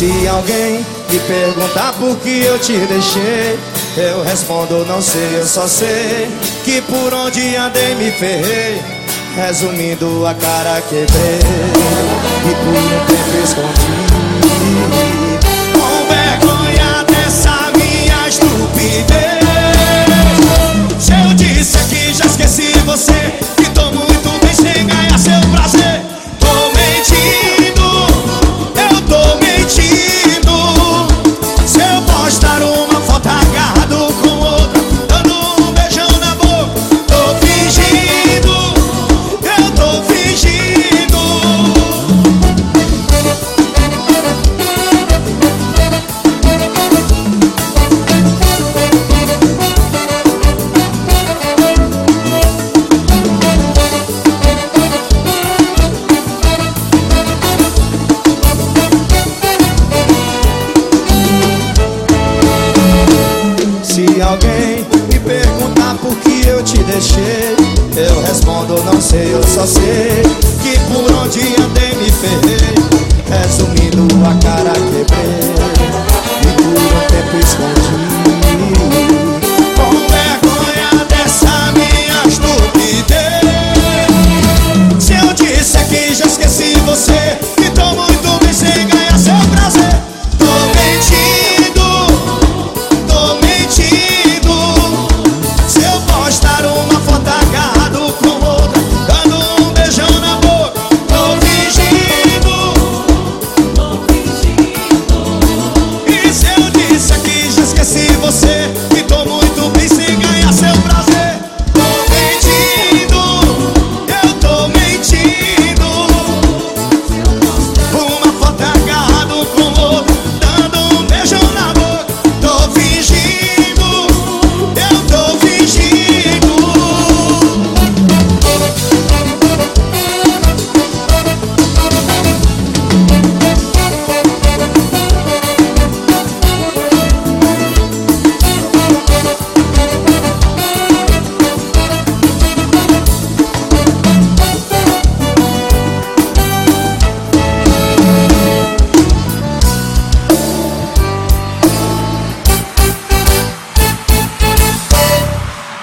Se alguém me perguntar por que eu te deixei, eu respondo não sei, eu só sei que por onde andei me ferrei. Resumindo, a cara quebrei e por um tempo escondi. eu te deixei. Eu respondo, não sei, eu só sei Que por onde eu